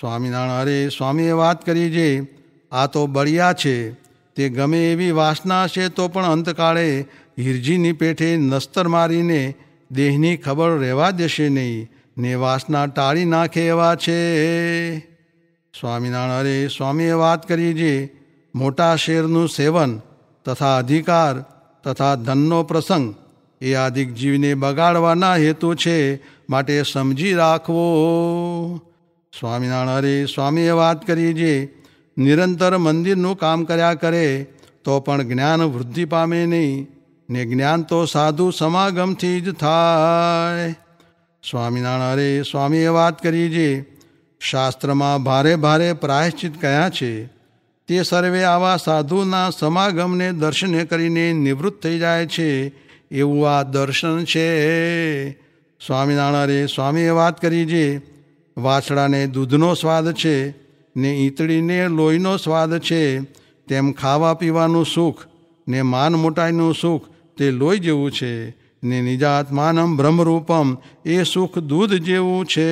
સ્વામિનારાયણ, અરે સ્વામીએ વાત કરી જે, આ તો બળિયા છે, તે ગમે એવી વાસના છે તો પણ અંતકાળે હિરજીની પેઠે નસ્તર મારીને દેહની ખબર રહેવા દેશે નહીં, ને વાસના ટાળી નાખે એવા છે. સ્વામિનારાયણ, અરે સ્વામીએ વાત કરી જે, મોટા શેરનું સેવન તથા અધિકાર તથા ધનનો પ્રસંગ, એ આદિક જીવને બગાડવાના હેતુ છે, માટે સમજી રાખવો. સ્વામિનારાયણ અરે સ્વામીએ વાત કરી જે નિરંતર મંદિરનું કામ કર્યા કરે, તો પણ જ્ઞાન વૃદ્ધિ પામે નહીં, ને જ્ઞાન તો સાધુ સમાગમથી જ થાય. સ્વામિનારાયણ હરે સ્વામીએ વાત કરી જે શાસ્ત્રમાં ભારે ભારે પ્રાયશ્ચિત કયા છે, તે સર્વે આવા સાધુના સમાગમને દર્શને કરીને નિવૃત્ત થઈ જાય છે, એવું આ દર્શન છે. સ્વામિનારાયણ સ્વામીએ વાત કરી જે વાછડાને દૂધનો સ્વાદ છે, ને ઈતળીને લોહીનો સ્વાદ છે, તેમ ખાવા પીવાનું સુખ, ને માન મોટાઈનું સુખ તે લોહી જેવું છે, ને નિજાત્માનમ બ્રહ્મરૂપમ એ સુખ દૂધ જેવું છે.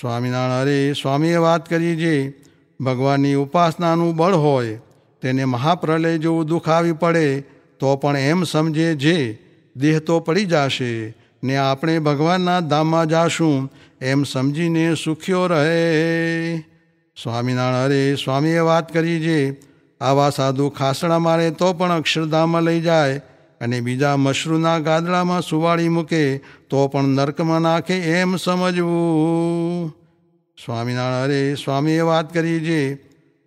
સ્વામિનારાયણ, અરે સ્વામીએ વાત કરી જે ભગવાનની ઉપાસનાનું બળ હોય, તેને મહાપ્રલય જેવું દુઃખ આવી પડે, તો પણ એમ સમજે જે દેહ તો પડી જશે ને આપણે ભગવાનના ધામમાં જાશું. એમ સમજીને સુખ્યો રહે. સ્વામિનારાયણ અરે સ્વામીએ વાત કરી જે આવા સાધુ ખાસડા મારે તો પણ અક્ષરધામમાં લઈ જાય અને બીજા મશરૂના ગાદડામાં સુવાળી મૂકે તો પણ નર્કમાં નાખે એમ સમજવું. સ્વામિનારાયણ અરે સ્વામીએ વાત કરી જે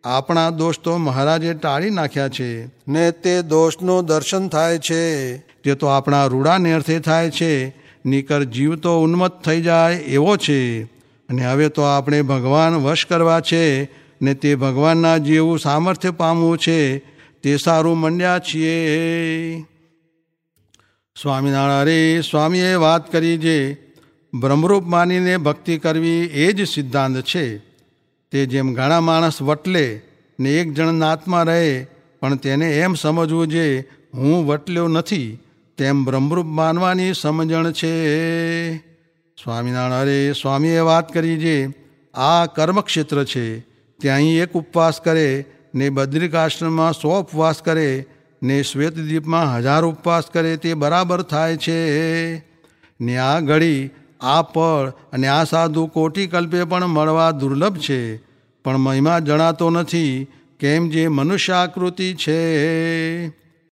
આપણા દોષ તો મહારાજે ટાળી નાખ્યા છે. ને તે દોષનું દર્શન થાય છે. જે તો આપણા રૂડાને અર્થે થાય છે. નિકર જીવ તો ઉન્મત્ત થઈ જાય એવો છે. અને હવે તો આપણે ભગવાન વશ કરવા છે ને તે ભગવાનના જેવું સામર્થ્ય પામવું છે. તે સારું મંડ્યા છીએ. સ્વામિનારાયણ અરે સ્વામીએ વાત કરી જે બ્રહ્મરૂપ માનીને ભક્તિ કરવી એ જ સિદ્ધાંત છે. તે જેમ ઘણા માણસ વટલે ને એક જણના આત્મા રહે, પણ તેને એમ સમજવું જે હું વટલ્યો નથી. તેમ બ્રહ્મરૂપ માનવાની સમજણ છે. સ્વામિનારાયણ, અરે સ્વામીએ વાત કરી જે, આ કર્મક્ષેત્ર છે ત્યાં એક ઉપવાસ કરે, ને બદ્રિકાશ્રમમાં સો ઉપવાસ કરે, ને શ્વેતદ્વીપમાં હજાર ઉપવાસ કરે, તે બરાબર થાય છે. ને આ ઘડી, આ પળ અને આ સાધુ કોટી કલ્પે પણ મળવા દુર્લભ છે. પણ મહિમા જણાતો નથી, કેમ જે મનુષ્ય આકૃતિ છે.